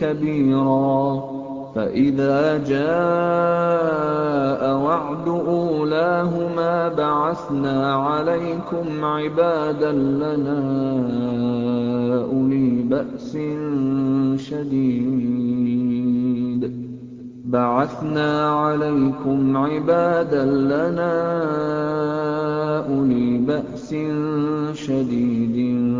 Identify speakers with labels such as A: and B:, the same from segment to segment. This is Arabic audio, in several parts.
A: كَبِيرًا. فَإِذَا جَاءَ وَعْدُ أُولَاهُمَا بَعَثْنَا عَلَيْكُمْ عِبَادًا لَّنَا أُولِي بَأْسٍ شَدِيدٍ.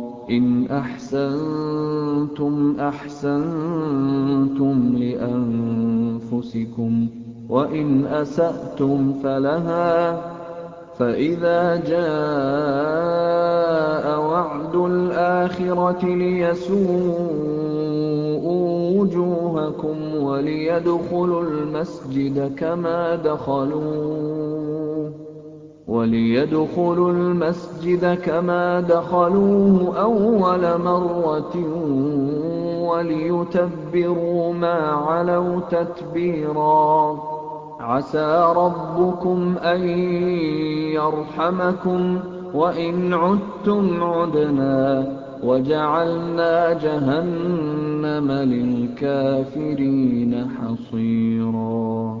A: إِنْ أَحْسَنتُمْ أَحْسَنتُمْ لِأَنفُسِكُمْ ۖ وَإِنْ أَسَأْتُمْ فَلَهَا ۚ فَإِذَا جَاءَ وَعْدُ الْآخِرَةِ لِيَسُوءُوا وُجُوهَكُمْ وَلِيَدْخُلُوا الْمَسْجِدَ كَمَا دَخَلُوهُ أَوَّلَ مَرَّةٍ وَلِيُتَبِّرُوا مَا عَلَوْا تَتْبِيرًا. عَسَىٰ رَبُّكُمْ أَن يَرْحَمَكُمْ ۚ وَإِنْ عُدتُّمْ عُدْنَا ۘ وَجَعَلْنَا جَهَنَّمَ لِلْكَافِرِينَ حَصِيرًا.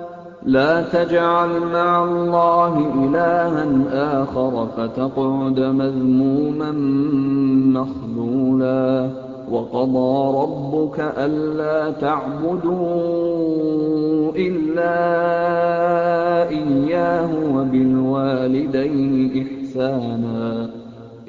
A: لَا تَجْعَلْ مَعَ اللَّهِ إِلَٰهًا آخَرَ فَتَقْعُدَ مَذْمُومًا مَّخْذُولًا. وَقَضَىٰ رَبُّكَ أَلَّا تَعْبُدُوا إِلَّا إِيَّاهُ وَبِالْوَالِدَيْنِ إِحْسَانًا ۚ.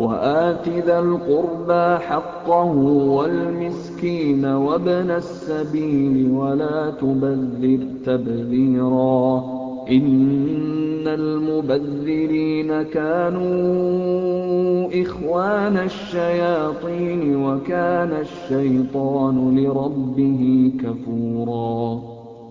A: وَآتِ ذَا الْقُرْبَىٰ حَقَّهُ وَالْمِسْكِينَ وَابْنَ السَّبِيلِ وَلَا تُبَذِّرْ تَبْذِيرًا إِنَّ الْمُبَذِّرِينَ كَانُوا إِخْوَانَ الشَّيَاطِينِ ۖ وَكَانَ الشَّيْطَانُ لِرَبِّهِ كَفُورًا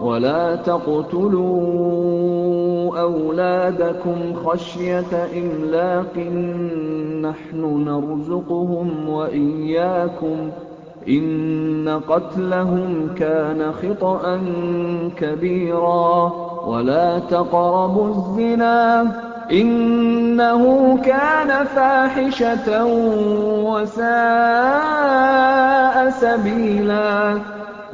A: وَلَا تَقْتُلُوا أَوْلَادَكُمْ خَشْيَةَ إِمْلَاقٍ ۖ نَّحْنُ نَرْزُقُهُمْ وَإِيَّاكُمْ ۚ إِنَّ قَتْلَهُمْ كَانَ خِطْئًا كَبِيرًا وَلَا تَقْرَبُوا الزِّنَا ۖ إِنَّهُ كَانَ فَاحِشَةً وَسَاءَ سَبِيلًا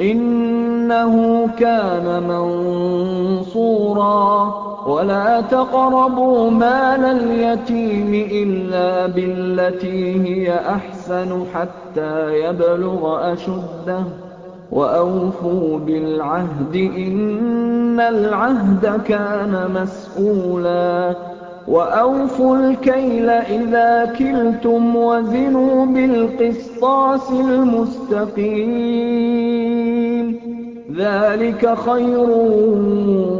A: إِنَّهُ كَانَ مَنصُورًا. وَلَا تَقْرَبُوا مَالَ الْيَتِيمِ إِلَّا بِالَّتِي هِيَ أَحْسَنُ حَتَّىٰ يَبْلُغَ أَشُدَّهُ ۖ. وَأَوْفُوا بِالْعَهْدِ ۖ إِنَّ الْعَهْدَ كَانَ مَسْئُولًا وَأَوْفُوا الْكَيْلَ إِذَا كِلْتُمْ وَزِنُوا بِالْقِسْطَاسِ الْمُسْتَقِيمِ ۚ. ذَٰلِكَ خَيْرٌ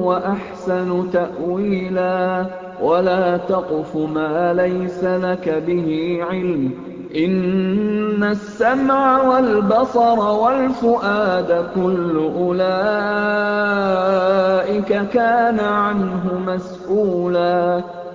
A: وَأَحْسَنُ تَأْوِيلًا. وَلَا تَقْفُ مَا لَيْسَ لَكَ بِهِ عِلْمٌ ۚ. إِنَّ السَّمْعَ وَالْبَصَرَ وَالْفُؤَادَ كُلُّ أُولَٰئِكَ كَانَ عَنْهُ مَسْئُولًا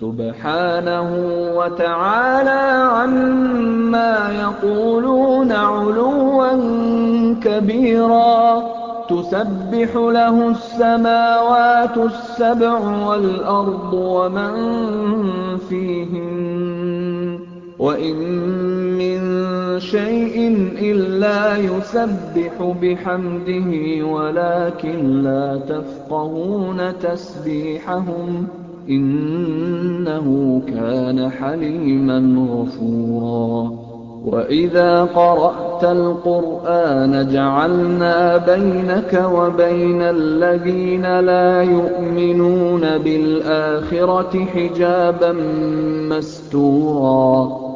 A: سُبْحَانَهُ وَتَعَالَىٰ عَمَّا يَقُولُونَ عُلُوًّا كَبِيرًا. تُسَبِّحُ لَهُ السَّمَاوَاتُ السَّبْعُ وَالْأَرْضُ وَمَن فِيهِنَّ ۚ. وَإِن مِّن شَيْءٍ إِلَّا يُسَبِّحُ بِحَمْدِهِ وَلَٰكِن لَّا تَفْقَهُونَ تَسْبِيحَهُمْ ۗ. إِنَّهُ كَانَ حَلِيمًا غَفُورًا. وَإِذَا قَرَأْتَ الْقُرْآنَ جَعَلْنَا بَيْنَكَ وَبَيْنَ الَّذِينَ لَا يُؤْمِنُونَ بِالْآخِرَةِ حِجَابًا مَّسْتُورًا.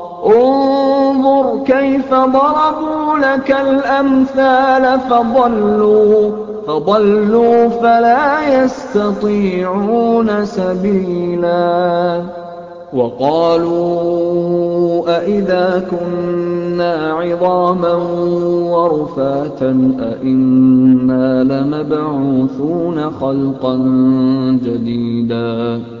A: انظُرْ كَيْفَ ضَرَبُوا لَكَ الْأَمْثَالَ فَضَلُّوا فَلَا يَسْتَطِيعُونَ سَبِيلًا. وَقَالُوا أَإِذَا كُنَّا عِظَامًا وَرُفَاتًا أَإِنَّا لَمَبْعُوثُونَ خَلْقًا جَدِيدًا.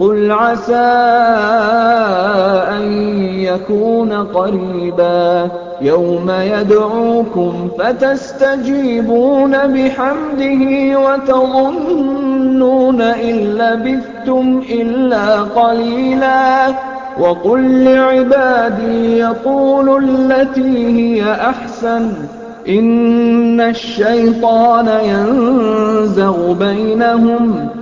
A: قُلْ عَسَىٰ أَن يَكُونَ قَرِيبًا يَوْمَ يَدْعُوكُمْ فَتَسْتَجِيبُونَ بِحَمْدِهِ وَتَظُنُّونَ إِن لَّبِثْتُمْ إِلَّا قَلِيلًا وَقُل لِّعِبَادِي يَقُولُوا الَّتِي هِيَ أَحْسَنُ ۚ إِنَّ الشَّيْطَانَ يَنزَغُ بَيْنَهُمْ ۚ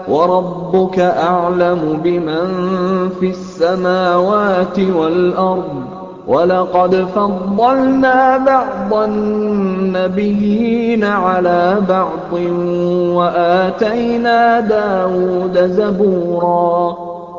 A: وَرَبُّكَ أَعْلَمُ بِمَن فِي السَّمَاوَاتِ وَالْأَرْضِ ۗ وَلَقَدْ فَضَّلْنَا بَعْضَ النَّبِيِّينَ عَلَىٰ بَعْضٍ وَآتَيْنَا دَاوُودَ زَبُورًا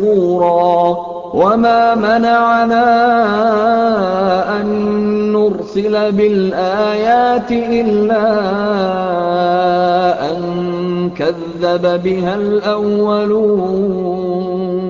A: مَسْطُورًا وَمَا مَنَعَنَا أَن نُّرْسِلَ بِالْآيَاتِ إِلَّا أَن كَذَّبَ بِهَا الْأَوَّلُونَ ۚ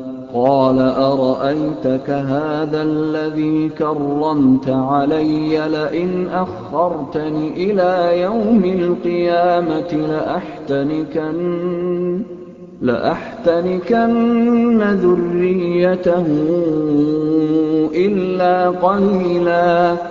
A: قَالَ أَرَأَيْتَكَ هَٰذَا الَّذِي كَرَّمْتَ عَلَيَّ لَئِنْ أَخَّرْتَنِ إِلَىٰ يَوْمِ الْقِيَامَةِ لَأَحْتَنِكَنَّ ذُرِّيَّتَهُ إِلَّا قَلِيلًا.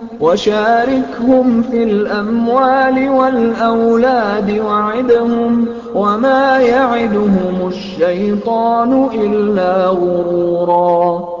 A: فِي الْأَمْوَالِ وَالْأَوْلَادِ وَعِدْهُمْ ۚ وَمَا يَعِدُهُمُ الشَّيْطَانُ إِلَّا غُرُورًا.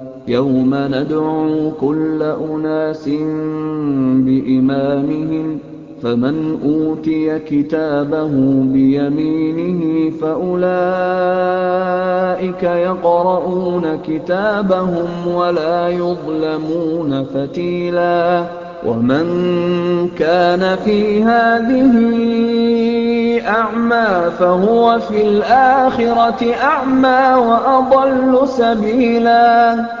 A: يَوْمَ نَدْعُو كُلَّ أُنَاسٍ بِإِمَامِهِمْ ۖ فَمَنْ أُوتِيَ كِتَابَهُ بِيَمِينِهِ فَأُولَٰئِكَ يَقْرَءُونَ كِتَابَهُمْ وَلَا يُظْلَمُونَ فَتِيلًا. وَمَن كَانَ فِي هَٰذِهِ أَعْمَىٰ فَهُوَ فِي الْآخِرَةِ أَعْمَىٰ وَأَضَلُّ سَبِيلًا.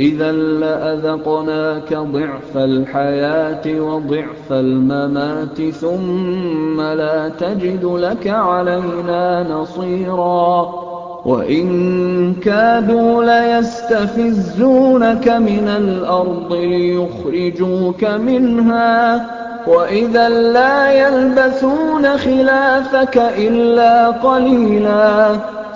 A: إِذًا لَّأَذَقْنَاكَ ضِعْفَ الْحَيَاةِ وَضِعْفَ الْمَمَاتِ ثُمَّ لَا تَجِدُ لَكَ عَلَيْنَا نَصِيرًا. وَإِن كَادُوا لَيَسْتَفِزُّونَكَ مِنَ الْأَرْضِ لِيُخْرِجُوكَ مِنْهَا ۖ. وَإِذًا لَّا يَلْبَثُونَ خِلَافَكَ إِلَّا قَلِيلًا.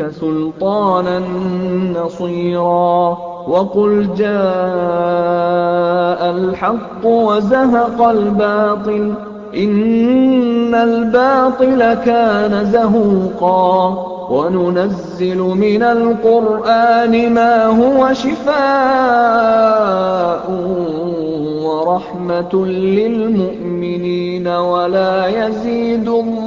A: سُلْطَانًا نَّصِيرًا وَقُلْ جَاءَ الْحَقُّ وَزَهَقَ الْبَاطِلُ ۚ إِنَّ الْبَاطِلَ كَانَ زَهُوقًا وَنُنَزِّلُ مِنَ الْقُرْآنِ مَا هُوَ شِفَاءٌ وَرَحْمَةٌ لِّلْمُؤْمِنِينَ وَلَا يَزِيدُ الظَّالِمِينَ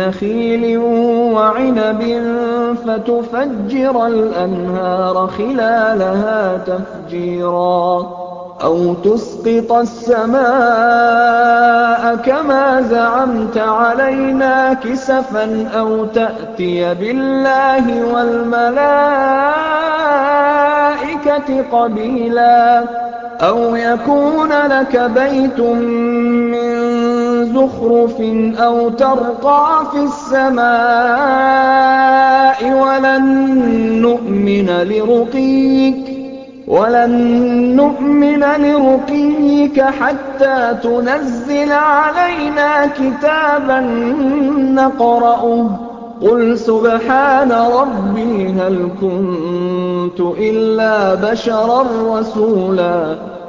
A: نَّخِيلٍ وَعِنَبٍ فَتُفَجِّرَ الْأَنْهَارَ خِلَالَهَا تَفْجِيرًا أَوْ تُسْقِطَ السَّمَاءَ كَمَا زَعَمْتَ عَلَيْنَا كِسَفًا أَوْ تَأْتِيَ بِاللَّهِ وَالْمَلَائِكَةِ قَبِيلًا أَوْ يَكُونَ لَكَ بَيْتٌ مِّن زُخْرُفٍ أَوْ تَرْقَىٰ فِي السَّمَاءِ وَلَن نُّؤْمِنَ لِرُقِيِّكَ حَتَّىٰ تُنَزِّلَ عَلَيْنَا كِتَابًا نَّقْرَؤُهُ ۗ قُلْ سُبْحَانَ رَبِّي هَلْ كُنتُ إِلَّا بَشَرًا رَّسُولًا.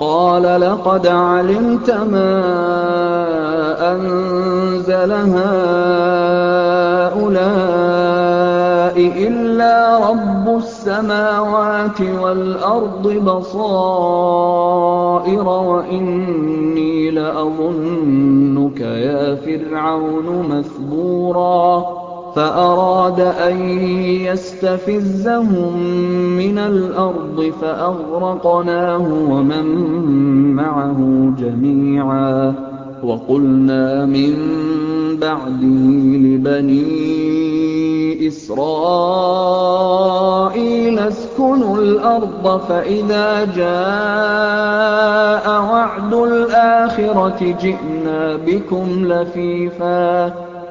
A: قَالَ لَقَدْ عَلِمْتَ مَا أَنزَلَ هَٰؤُلَاءِ إِلَّا رَبُّ السَّمَاوَاتِ وَالْأَرْضِ بَصَائِرَ وَإِنِّي لَأَظُنُّكَ يَا فِرْعَوْنُ مَثْبُورًا فَأَرَادَ أَن يَسْتَفِزَّهُم مِّنَ الْأَرْضِ فَأَغْرَقْنَاهُ وَمَن مَّعَهُ جَمِيعًا. وَقُلْنَا مِن بَعْدِهِ لِبَنِي إِسْرَائِيلَ اسْكُنُوا الْأَرْضَ فَإِذَا جَاءَ وَعْدُ الْآخِرَةِ جِئْنَا بِكُمْ لَفِيفًا.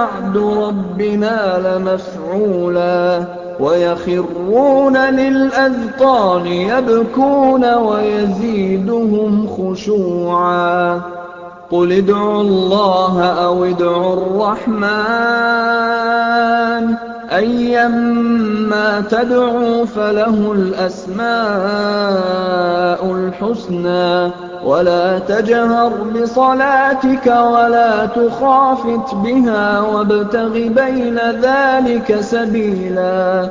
A: وَعْدُ رَبِّنَا لَمَفْعُولًا وَيَخِرُّونَ لِلْأَذْقَانِ يَبْكُونَ وَيَزِيدُهُمْ خُشُوعًا قُلِ ادْعُوا اللَّهَ أَوِ ادْعُوا الرَّحْمَٰنَ ۖ أَيًّا مَّا تَدْعُوا فَلَهُ الْأَسْمَاءُ الْحُسْنَىٰ ۚ وَلَا تَجْهَرْ بِصَلَاتِكَ وَلَا تُخَافِتْ بِهَا وَابْتَغِ بَيْنَ ذَٰلِكَ سَبِيلًا.